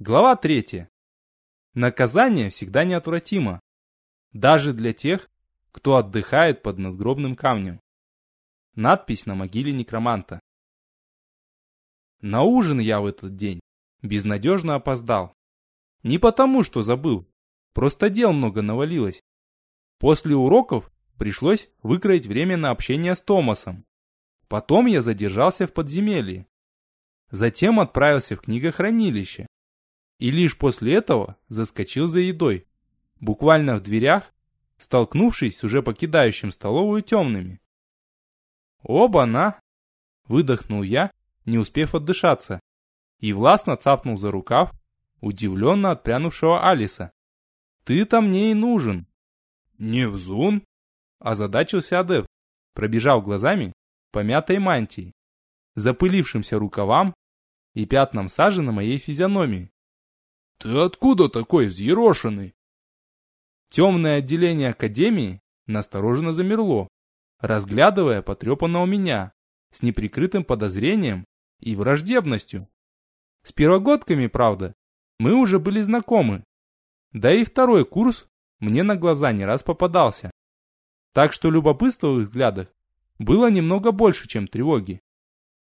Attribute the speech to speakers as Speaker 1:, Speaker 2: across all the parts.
Speaker 1: Глава 3. Наказание всегда неотвратимо. Даже для тех, кто отдыхает под надгробным камнем. Надпись на могиле некроманта. На ужин я в этот день безнадежно опоздал. Не потому, что забыл, просто дел много навалилось. После уроков пришлось выкроить время на общение с Томасом. Потом я задержался в подземелье. Затем отправился в книгохранилище и лишь после этого заскочил за едой, буквально в дверях, столкнувшись с уже покидающим столовую темными. «Оба-на!» — выдохнул я, не успев отдышаться, и властно цапнул за рукав удивленно отпрянувшего Алиса. «Ты-то мне и нужен!» «Невзун?» — озадачился адепт, пробежав глазами по мятой мантии, запылившимся рукавам и пятнам сажи на моей физиономии. «Ты откуда такой взъерошенный?» Темное отделение Академии настороженно замерло, разглядывая потрепанного меня с неприкрытым подозрением и враждебностью. С первогодками, правда, мы уже были знакомы. Да и второй курс мне на глаза не раз попадался. Так что любопытства в их взглядах было немного больше, чем тревоги.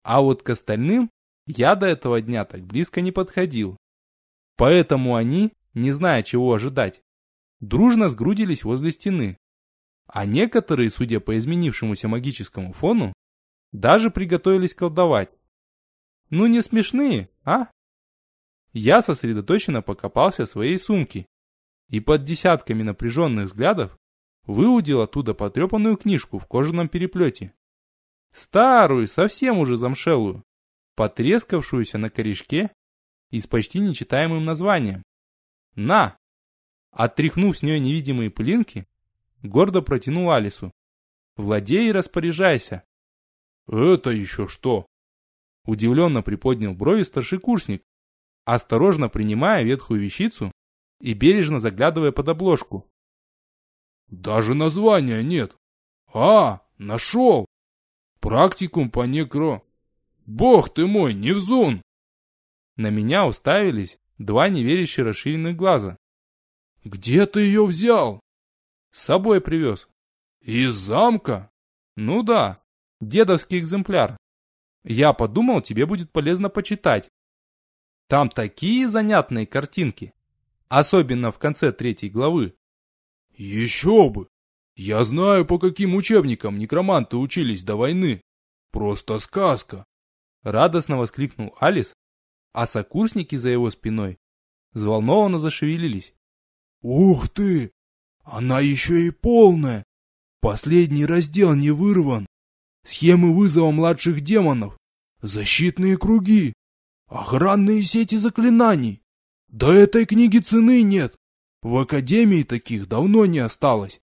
Speaker 1: А вот к остальным я до этого дня так близко не подходил. Поэтому они, не зная чего ожидать, дружно сгрудились возле стены. А некоторые, судя по изменившемуся магическому фону, даже приготовились колдовать. Ну не смешные, а? Я сосредоточенно покопался в своей сумке и под десятками напряженных взглядов выудил оттуда потрепанную книжку в кожаном переплете. Старую, совсем уже замшелую, потрескавшуюся на корешке и с почти нечитаемым названием. «На!» Оттряхнув с нее невидимые пылинки, гордо протянул Алису. «Владей и распоряжайся!» «Это еще что?» Удивленно приподнял брови старшекурсник, осторожно принимая ветхую вещицу и бережно заглядывая под обложку. «Даже названия нет! А, нашел! Практикум по некро... Бог ты мой, Невзун!» На меня уставились два неверящие расширенных глаза. «Где ты ее взял?» «С собой привез». «Из замка?» «Ну да, дедовский экземпляр. Я подумал, тебе будет полезно почитать. Там такие занятные картинки, особенно в конце третьей главы».
Speaker 2: «Еще бы! Я знаю, по каким учебникам некроманты учились до войны. Просто сказка!»
Speaker 1: Радостно воскликнул Алис, а сокурсники за его спиной взволнованно зашевелились.
Speaker 2: «Ух ты! Она еще и полная! Последний раздел не вырван! Схемы вызова младших демонов! Защитные круги! Охранные сети заклинаний! Да этой книги цены нет! В Академии таких давно не осталось!»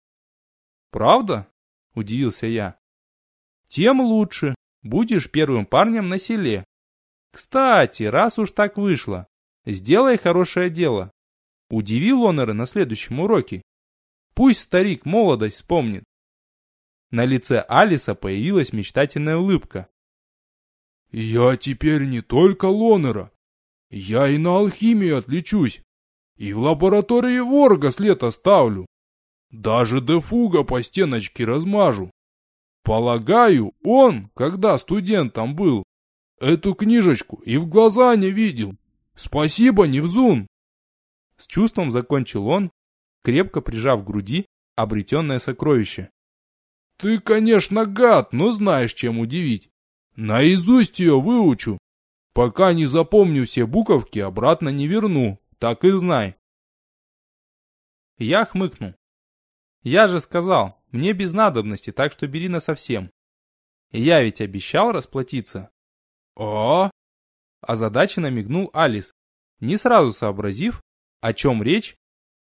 Speaker 1: «Правда?» – удивился я. «Тем лучше. Будешь первым парнем на селе. Кстати, раз уж так вышло, сделай хорошее дело. Удиви Лонера на следующем уроке. Пусть старик молодость вспомнит. На лице Алиса появилась мечтательная улыбка.
Speaker 2: «Я теперь не только Лонера. Я и на алхимию отличусь. И в лаборатории Ворга след оставлю. Даже дефуга по стеночке размажу. Полагаю, он, когда студентом был, Эту книжечку и в глаза не видел. Спасибо, Невзун.
Speaker 1: С чувством закончил он, крепко прижав к груди обретенное сокровище.
Speaker 2: Ты, конечно, гад, но знаешь, чем удивить. Наизусть ее выучу. Пока не запомню все буковки, обратно не верну. Так и знай.
Speaker 1: Я хмыкнул. Я же сказал, мне без надобности, так что бери на совсем. Я ведь обещал расплатиться.
Speaker 2: «А?»
Speaker 1: Озадаченно мигнул Алис, не сразу сообразив, о чем речь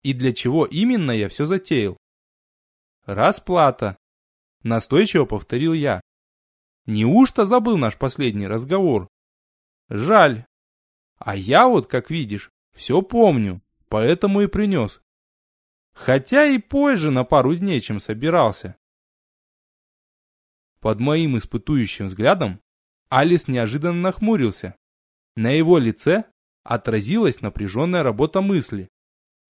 Speaker 1: и для чего именно я все затеял. «Расплата», — настойчиво повторил я. «Неужто забыл наш последний разговор?» «Жаль. А я вот, как видишь, все помню, поэтому и принес. Хотя и позже на пару дней, чем собирался». Под моим испытующим взглядом Алис неожиданно нахмурился. На его лице отразилась напряженная работа мысли.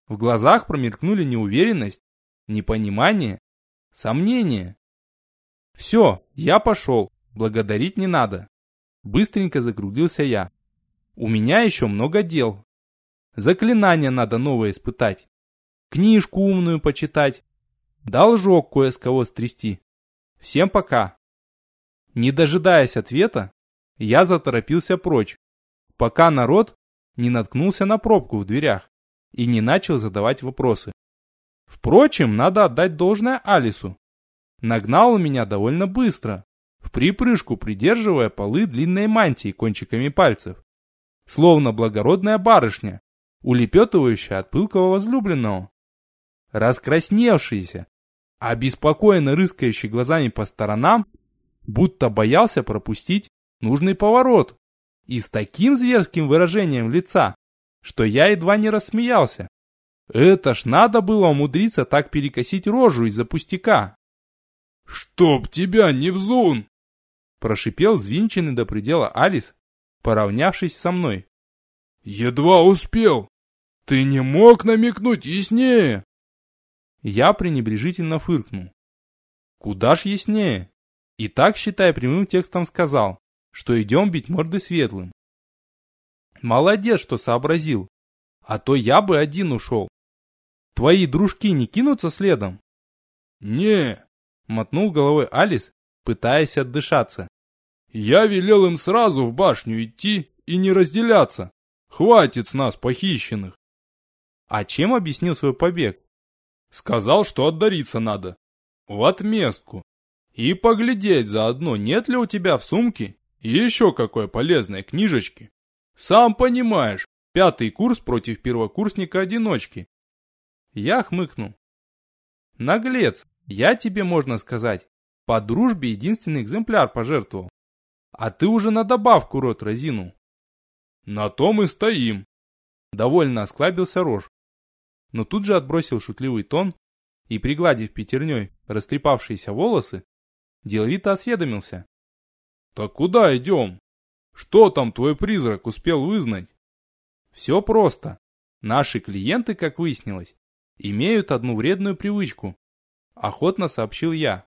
Speaker 1: В глазах промелькнули неуверенность, непонимание, сомнение. Все, я пошел, благодарить не надо. Быстренько закруглился я. У меня еще много дел. Заклинания надо новое испытать. Книжку умную почитать. Должок кое с кого стрясти. Всем пока. Не дожидаясь ответа, я заторопился прочь, пока народ не наткнулся на пробку в дверях и не начал задавать вопросы. Впрочем, надо отдать должное Алису. Нагнал меня довольно быстро, в припрыжку придерживая полы длинной мантии кончиками пальцев. Словно благородная барышня, улепетывающая от пылкого возлюбленного. Раскрасневшийся, обеспокоенно рыскающий глазами по сторонам, будто боялся пропустить нужный поворот. И с таким зверским выражением лица, что я едва не рассмеялся. Это ж надо было умудриться так перекосить рожу из-за пустяка.
Speaker 2: «Чтоб тебя не взун!»
Speaker 1: Прошипел взвинченный до предела Алис, поравнявшись со мной.
Speaker 2: «Едва успел! Ты не мог намекнуть яснее!»
Speaker 1: Я пренебрежительно фыркнул. «Куда ж яснее?» И так, считай, прямым текстом сказал, что идем бить морды светлым. Молодец, что сообразил. А то я бы один ушел. Твои дружки не кинутся следом?
Speaker 2: Не,
Speaker 1: мотнул головой Алис, пытаясь отдышаться.
Speaker 2: Я велел им сразу в башню идти и не разделяться. Хватит с нас похищенных.
Speaker 1: А чем объяснил свой побег?
Speaker 2: Сказал, что отдариться надо. В отместку. И поглядеть заодно, нет ли у тебя в сумке еще какой полезной книжечки. Сам понимаешь, пятый курс против первокурсника-одиночки.
Speaker 1: Я хмыкнул. Наглец, я тебе, можно сказать, по дружбе единственный экземпляр пожертвовал. А ты уже на добавку рот разинул.
Speaker 2: На том и стоим.
Speaker 1: Довольно осклабился рожь. Но тут же отбросил шутливый тон и, пригладив пятерней растрепавшиеся волосы, деловито осведомился.
Speaker 2: «Так куда идем? Что там твой призрак успел вызнать?»
Speaker 1: «Все просто. Наши клиенты, как выяснилось, имеют одну вредную привычку. Охотно сообщил я.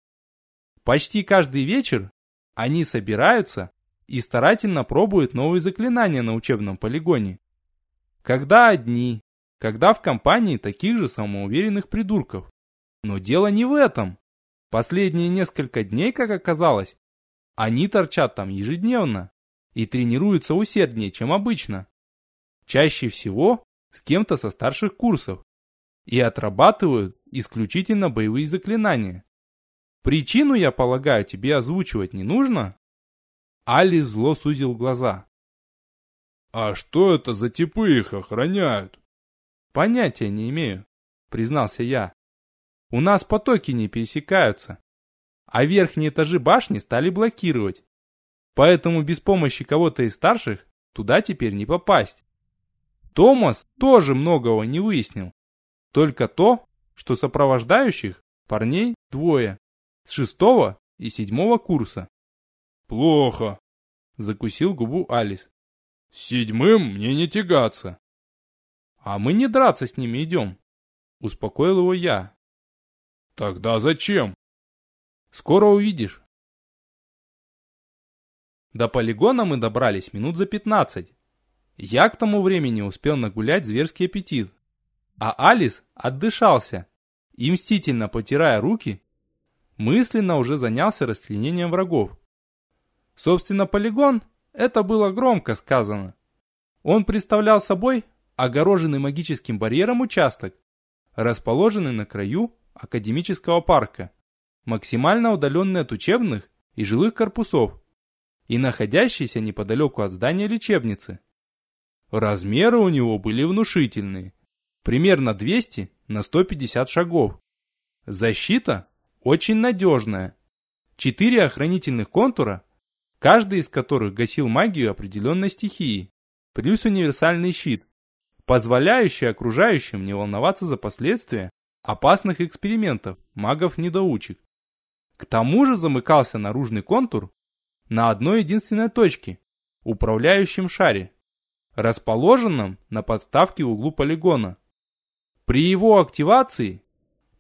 Speaker 1: Почти каждый вечер они собираются и старательно пробуют новые заклинания на учебном полигоне. Когда одни, когда в компании таких же самоуверенных придурков. Но дело не в этом. Последние несколько дней, как оказалось, они торчат там ежедневно и тренируются усерднее, чем обычно. Чаще всего с кем-то со старших курсов и отрабатывают исключительно боевые заклинания. Причину, я полагаю, тебе озвучивать не нужно? Али зло сузил глаза.
Speaker 2: А что это за типы их охраняют?
Speaker 1: Понятия не имею, признался я. У нас потоки не пересекаются, а верхние этажи башни стали блокировать. Поэтому без помощи кого-то из старших туда теперь не попасть. Томас тоже многого не выяснил. Только то, что сопровождающих парней двое, с шестого и седьмого курса.
Speaker 2: Плохо,
Speaker 1: закусил губу Алис.
Speaker 2: С седьмым мне не тягаться.
Speaker 1: А мы не драться с ними идем, успокоил его я.
Speaker 2: Тогда зачем?
Speaker 1: Скоро увидишь. До полигона мы добрались минут за пятнадцать. Я к тому времени успел нагулять зверский аппетит а Алис отдышался и, мстительно потирая руки, мысленно уже занялся расчленением врагов. Собственно, полигон – это было громко сказано. Он представлял собой огороженный магическим барьером участок, расположенный на краю академического парка, максимально удаленный от учебных и жилых корпусов и находящийся неподалеку от здания лечебницы. Размеры у него были внушительные примерно 200 на 150 шагов. Защита очень надежная. Четыре охранительных контура, каждый из которых гасил магию определенной стихии, плюс универсальный щит, позволяющий окружающим не волноваться за последствия опасных экспериментов магов-недоучек. К тому же замыкался наружный контур на одной единственной точке, управляющем шаре. расположенном на подставке в углу полигона. При его активации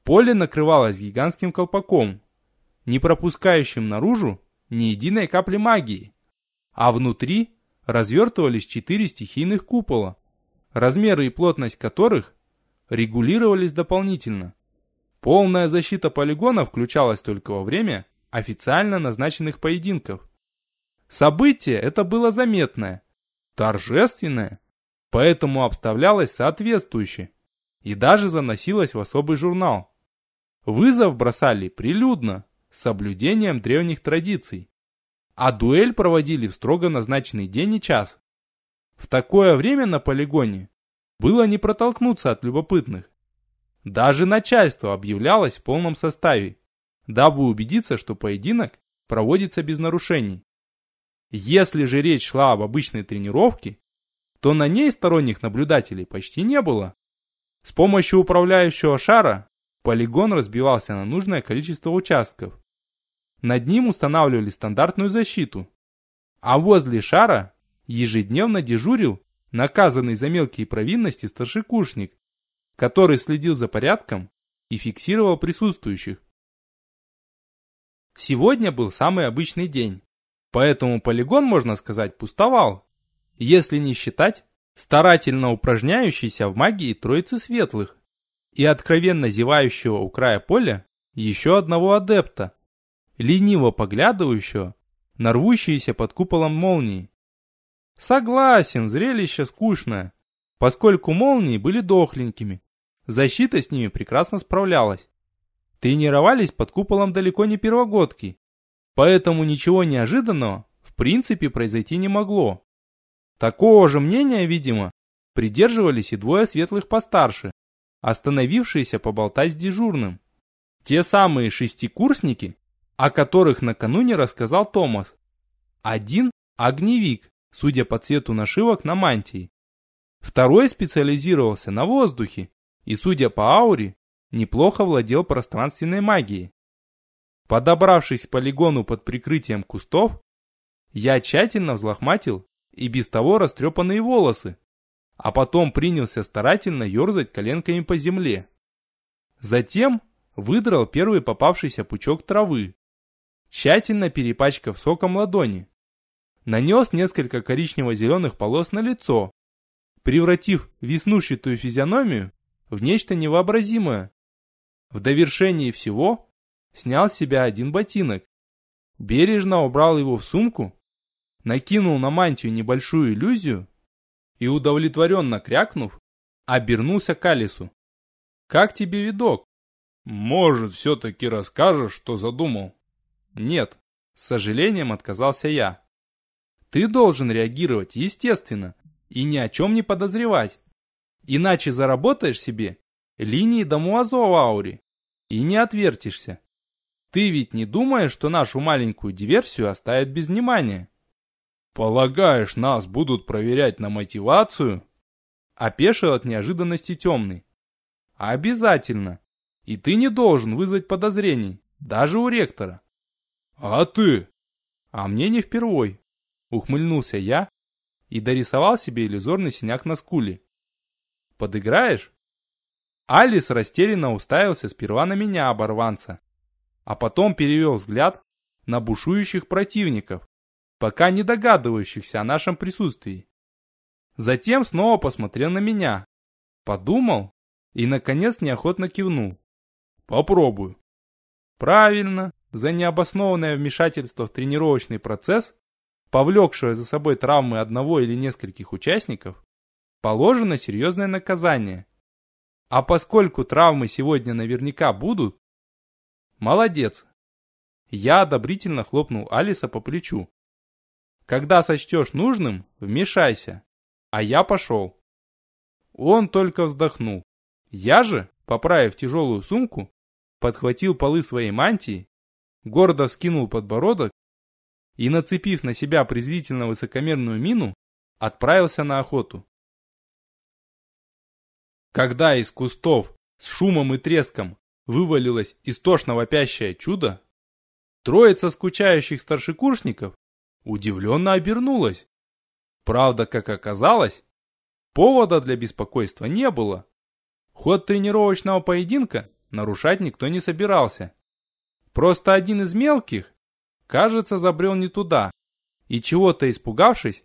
Speaker 1: поле накрывалось гигантским колпаком, не пропускающим наружу ни единой капли магии, а внутри развертывались четыре стихийных купола, размеры и плотность которых регулировались дополнительно. Полная защита полигона включалась только во время официально назначенных поединков. Событие это было заметное, торжественное, поэтому обставлялось соответствующе и даже заносилось в особый журнал. Вызов бросали прилюдно, с соблюдением древних традиций, а дуэль проводили в строго назначенный день и час. В такое время на полигоне было не протолкнуться от любопытных. Даже начальство объявлялось в полном составе, дабы убедиться, что поединок проводится без нарушений. Если же речь шла об обычной тренировке, то на ней сторонних наблюдателей почти не было. С помощью управляющего шара полигон разбивался на нужное количество участков. Над ним устанавливали стандартную защиту. А возле шара ежедневно дежурил наказанный за мелкие провинности старшекурсник, который следил за порядком и фиксировал присутствующих. Сегодня был самый обычный день, поэтому полигон, можно сказать, пустовал, если не считать старательно упражняющийся в магии троицы светлых и откровенно зевающего у края поля еще одного адепта, лениво поглядывающего на рвущиеся под куполом молнии. Согласен, зрелище скучное, поскольку молнии были дохленькими. Защита с ними прекрасно справлялась. Тренировались под куполом далеко не первогодки, поэтому ничего неожиданного в принципе произойти не могло. Такого же мнения, видимо, придерживались и двое светлых постарше, остановившиеся поболтать с дежурным. Те самые шестикурсники, о которых накануне рассказал Томас. Один – огневик, судя по цвету нашивок на мантии. Второй специализировался на воздухе и, судя по ауре, неплохо владел пространственной магией. Подобравшись к полигону под прикрытием кустов, я тщательно взлохматил и без того растрепанные волосы, а потом принялся старательно ерзать коленками по земле. Затем выдрал первый попавшийся пучок травы, тщательно перепачкав соком ладони нанес несколько коричнево-зеленых полос на лицо, превратив веснушчатую физиономию в нечто невообразимое. В довершении всего снял с себя один ботинок, бережно убрал его в сумку, накинул на мантию небольшую иллюзию и, удовлетворенно крякнув, обернулся к Алису. «Как тебе видок?»
Speaker 2: «Может, все-таки расскажешь, что задумал?»
Speaker 1: «Нет», с сожалением отказался я. Ты должен реагировать естественно и ни о чем не подозревать. Иначе заработаешь себе линии Дамуазо в ауре и не отвертишься. Ты ведь не думаешь, что нашу маленькую диверсию оставят без внимания?
Speaker 2: Полагаешь, нас будут проверять на мотивацию?
Speaker 1: Опешил от неожиданности темный. Обязательно. И ты не должен вызвать подозрений, даже у ректора.
Speaker 2: А ты?
Speaker 1: А мне не впервой. Ухмыльнулся я и дорисовал себе иллюзорный синяк на скуле. «Подыграешь?» Алис растерянно уставился сперва на меня, оборванца, а потом перевел взгляд на бушующих противников, пока не догадывающихся о нашем присутствии. Затем снова посмотрел на меня, подумал и, наконец, неохотно кивнул.
Speaker 2: «Попробую».
Speaker 1: Правильно, за необоснованное вмешательство в тренировочный процесс повлекшее за собой травмы одного или нескольких участников, положено серьезное наказание. А поскольку травмы сегодня наверняка будут, молодец. Я одобрительно хлопнул Алиса по плечу. Когда сочтешь нужным, вмешайся. А я пошел. Он только вздохнул. Я же, поправив тяжелую сумку, подхватил полы своей мантии, гордо вскинул подбородок и, нацепив на себя презрительно высокомерную мину, отправился на охоту. Когда из кустов с шумом и треском вывалилось истошно вопящее чудо, троица скучающих старшекурсников удивленно обернулась. Правда, как оказалось, Повода для беспокойства не было. Ход тренировочного поединка нарушать никто не собирался. Просто один из мелких, кажется, забрел не туда, и чего-то испугавшись,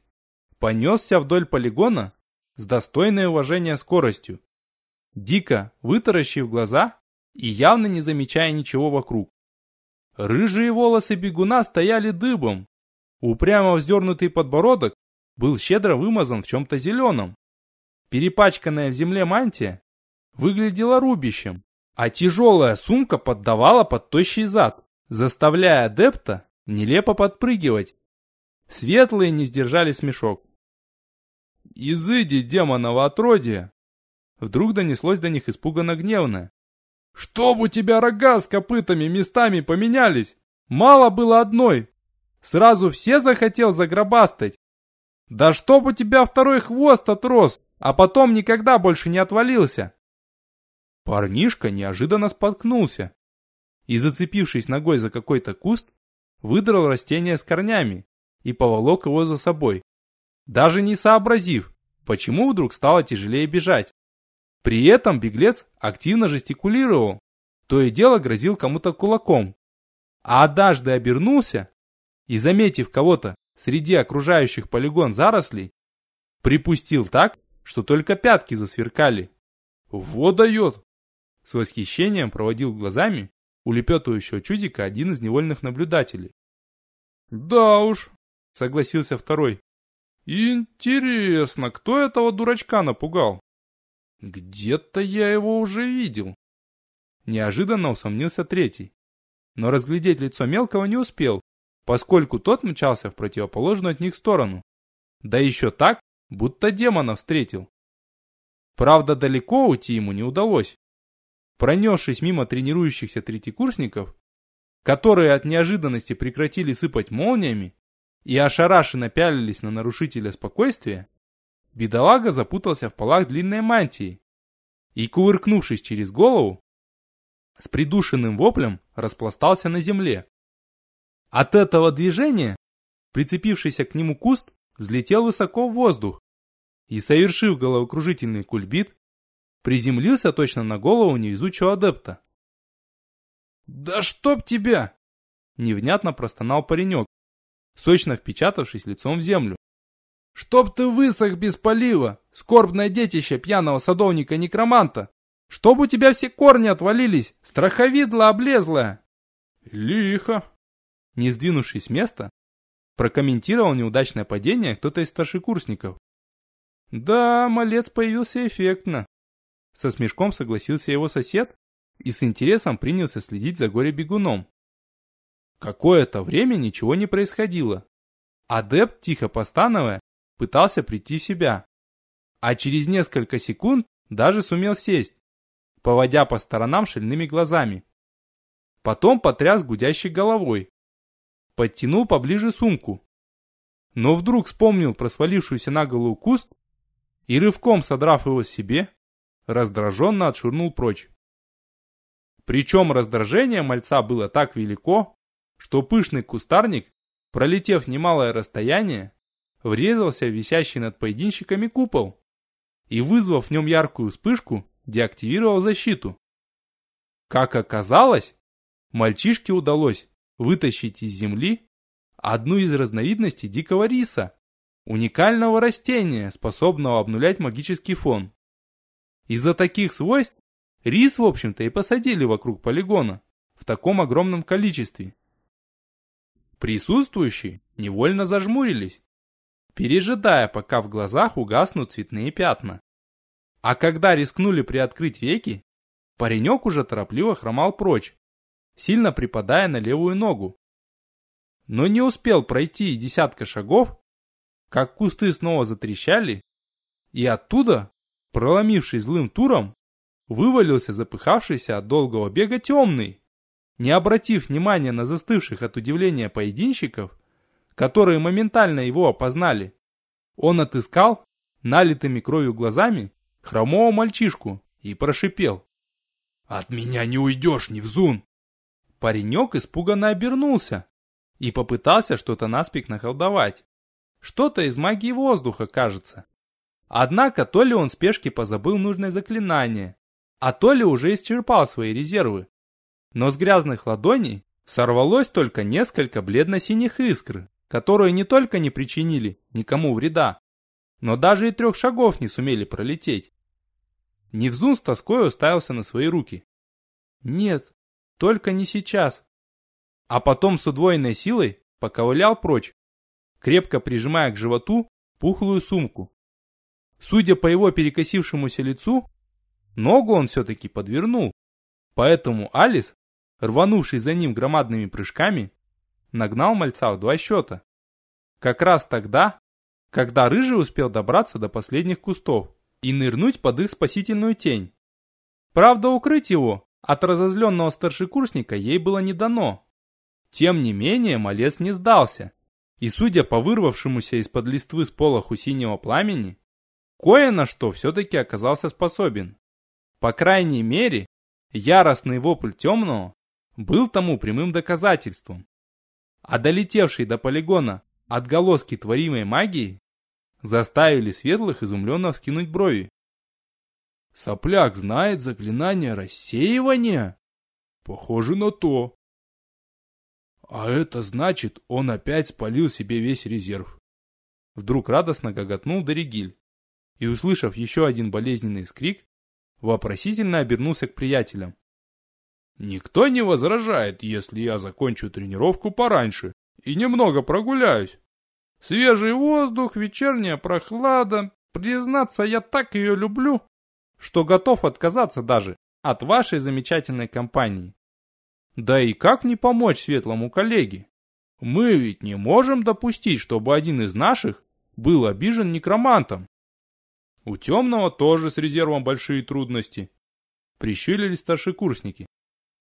Speaker 1: понесся вдоль полигона с достойной уважения скоростью, дико вытаращив глаза и явно не замечая ничего вокруг. Рыжие волосы бегуна стояли дыбом, упрямо вздернутый подбородок был щедро вымазан в чем-то зеленом. Перепачканная в земле мантия выглядела рубищем, а тяжелая сумка поддавала под тощий зад, заставляя адепта нелепо подпрыгивать. Светлые не сдержали смешок. «Изыди, демоново отродье!» Вдруг донеслось до них испуганно гневно. «Чтоб у тебя рога с копытами местами поменялись! Мало было одной! Сразу все захотел загробастать! Да чтоб у тебя второй хвост отрос, а потом никогда больше не отвалился!» Парнишка неожиданно споткнулся и, зацепившись ногой за какой-то куст, выдрал растение с корнями и поволок его за собой даже не сообразив, почему вдруг стало тяжелее бежать. При этом беглец активно жестикулировал, то и дело грозил кому-то кулаком. А однажды обернулся и, заметив кого-то среди окружающих полигон зарослей, припустил так, что только пятки засверкали. «Вот дает!» С восхищением проводил глазами улепетывающего чудика один из невольных наблюдателей. «Да уж», — согласился второй, Интересно, кто этого дурачка напугал? Где-то я его уже видел. Неожиданно усомнился третий. Но разглядеть лицо мелкого не успел, поскольку тот мчался в противоположную от них сторону. Да еще так, будто демона встретил. Правда, далеко уйти ему не удалось. Пронесшись мимо тренирующихся третьекурсников, которые от неожиданности прекратили сыпать молниями, и ошарашенно пялились на нарушителя спокойствия, бедолага запутался в полах длинной мантии и, кувыркнувшись через голову, с придушенным воплем распластался на земле. От этого движения прицепившийся к нему куст взлетел высоко в воздух и, совершив головокружительный кульбит, приземлился точно на голову невезучего адепта. «Да чтоб тебя!» Невнятно простонал паренек, сочно впечатавшись лицом в землю. «Чтоб ты высох без полива, скорбное детище пьяного садовника-некроманта! Чтоб у тебя все корни отвалились, страховидло облезлое!» «Лихо!» Не сдвинувшись с места, прокомментировал неудачное падение кто-то из старшекурсников. «Да, малец появился эффектно!» Со смешком согласился его сосед и с интересом принялся следить за горе-бегуном. Какое-то время ничего не происходило. Адепт, тихо постановая, пытался прийти в себя. А через несколько секунд даже сумел сесть, поводя по сторонам шальными глазами. Потом потряс гудящей головой. Подтянул поближе сумку. Но вдруг вспомнил про свалившуюся на голову куст и рывком содрав его себе, раздраженно отшвырнул прочь. Причем раздражение мальца было так велико, что пышный кустарник, пролетев немалое расстояние, врезался в висящий над поединщиками купол и, вызвав в нем яркую вспышку, деактивировал защиту. Как оказалось, мальчишке удалось вытащить из земли одну из разновидностей дикого риса, уникального растения, способного обнулять магический фон. Из-за таких свойств рис, в общем-то, и посадили вокруг полигона в таком огромном количестве. Присутствующие невольно зажмурились, пережидая, пока в глазах угаснут цветные пятна. А когда рискнули приоткрыть веки, паренек уже торопливо хромал прочь, сильно припадая на левую ногу. Но не успел пройти и десятка шагов, как кусты снова затрещали, и оттуда, проломившись злым туром, вывалился запыхавшийся от долгого бега темный. Не обратив внимания на застывших от удивления поединщиков, которые моментально его опознали, он отыскал, налитыми кровью глазами, хромого мальчишку и прошипел. «От меня не уйдешь, Невзун!» Паренек испуганно обернулся и попытался что-то наспех наколдовать. Что-то из магии воздуха, кажется. Однако то ли он в спешке позабыл нужное заклинание, а то ли уже исчерпал свои резервы. Но с грязных ладоней сорвалось только несколько бледно-синих искр, которые не только не причинили никому вреда, но даже и трех шагов не сумели пролететь. Невзун с тоской уставился на свои руки. Нет, только не сейчас. А потом с удвоенной силой поковылял прочь, крепко прижимая к животу пухлую сумку. Судя по его перекосившемуся лицу, ногу он все-таки подвернул. Поэтому Алис, рванувший за ним громадными прыжками, нагнал мальца в два счета. Как раз тогда, когда Рыжий успел добраться до последних кустов и нырнуть под их спасительную тень. Правда, укрыть его от разозленного старшекурсника ей было не дано. Тем не менее, малец не сдался, и, судя по вырвавшемуся из-под листвы с полоху синего пламени, кое на что все-таки оказался способен. По крайней мере, яростный вопль темного был тому прямым доказательством. А долетевший до полигона отголоски творимой магии заставили светлых изумленно вскинуть брови.
Speaker 2: Сопляк знает заклинание рассеивания? Похоже на то. А это значит, он опять спалил себе весь резерв.
Speaker 1: Вдруг радостно гоготнул Доригиль и, услышав еще один болезненный скрик, вопросительно обернулся к приятелям.
Speaker 2: «Никто не возражает, если я закончу тренировку пораньше и немного прогуляюсь. Свежий воздух, вечерняя прохлада. Признаться, я так ее люблю,
Speaker 1: что готов отказаться даже от вашей замечательной компании. Да и как не помочь светлому коллеге? Мы ведь не можем допустить, чтобы один из наших был обижен некромантом. У темного тоже с резервом большие трудности. Прищурились старшекурсники.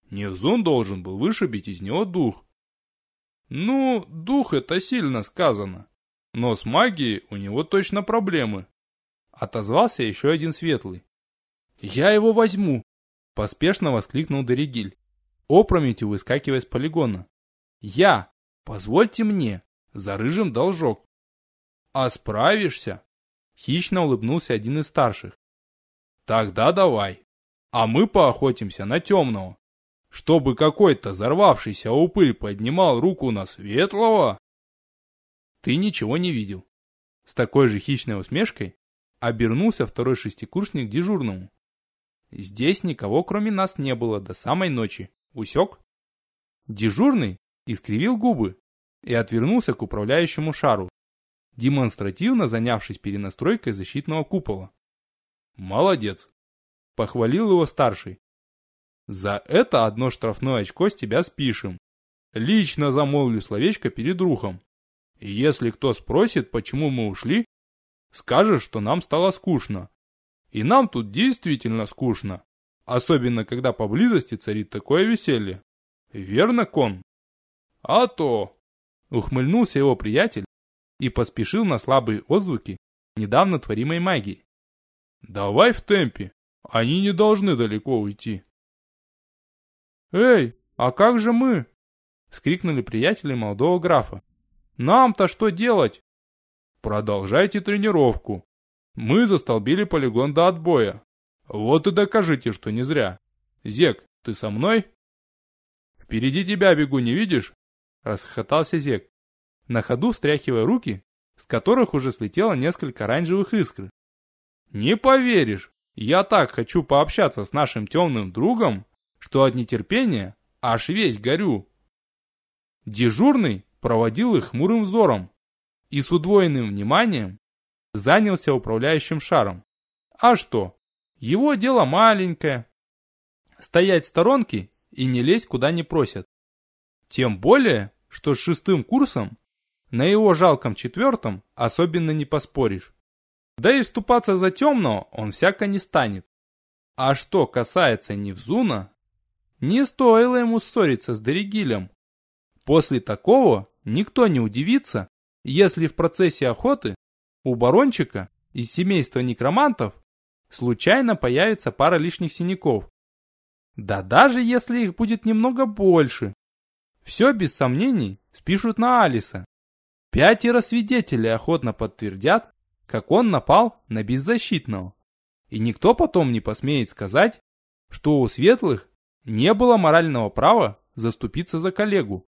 Speaker 1: Невзун должен был вышибить из него дух. Ну, дух это сильно сказано. Но с магией у него точно проблемы. Отозвался еще один светлый. Я его возьму! Поспешно воскликнул Доригиль, опрометью выскакивая с полигона. Я! Позвольте мне! За рыжим должок. А справишься? Хищно улыбнулся один из старших. Тогда давай. А мы поохотимся на темного. Чтобы какой-то взорвавшийся упырь поднимал руку на светлого? Ты ничего не видел. С такой же хищной усмешкой обернулся второй шестикурсник дежурному. Здесь никого кроме нас не было до самой ночи. Усек? Дежурный искривил губы и отвернулся к управляющему шару, демонстративно занявшись перенастройкой защитного купола. Молодец. Похвалил его старший. За это одно штрафное очко с тебя спишем. Лично замолвлю словечко перед рухом. И если кто спросит, почему мы ушли, скажешь, что нам стало скучно. И нам тут действительно скучно. Особенно, когда поблизости царит такое веселье. Верно, Кон? А то! Ухмыльнулся его приятель и поспешил на слабые отзвуки недавно творимой магии. Давай в темпе, они не должны далеко уйти. Эй, а как же мы? Скрикнули приятели молодого графа. Нам-то что делать? Продолжайте тренировку. Мы застолбили полигон до отбоя. Вот и докажите, что не зря. Зек, ты со мной? Впереди тебя бегу, не видишь? Расхохотался Зек, на ходу встряхивая руки, с которых уже слетело несколько оранжевых искр. Не поверишь, я так хочу пообщаться с нашим темным другом, что от нетерпения аж весь горю. Дежурный проводил их хмурым взором и с удвоенным вниманием занялся управляющим шаром. А что? Его дело маленькое. Стоять в сторонке и не лезть куда не просят. Тем более, что с шестым курсом на его жалком четвертом особенно не поспоришь. Да и вступаться за темного он всяко не станет. А что касается Невзуна, не стоило ему ссориться с Доригилем. После такого Никто не удивится, если в процессе охоты у барончика из семейства некромантов случайно появится пара лишних синяков. Да даже если их будет немного больше. Все без сомнений спишут на Алиса. Пятеро свидетелей охотно подтвердят, как он напал на беззащитного. И никто потом не посмеет сказать, что у светлых не было морального права заступиться за коллегу.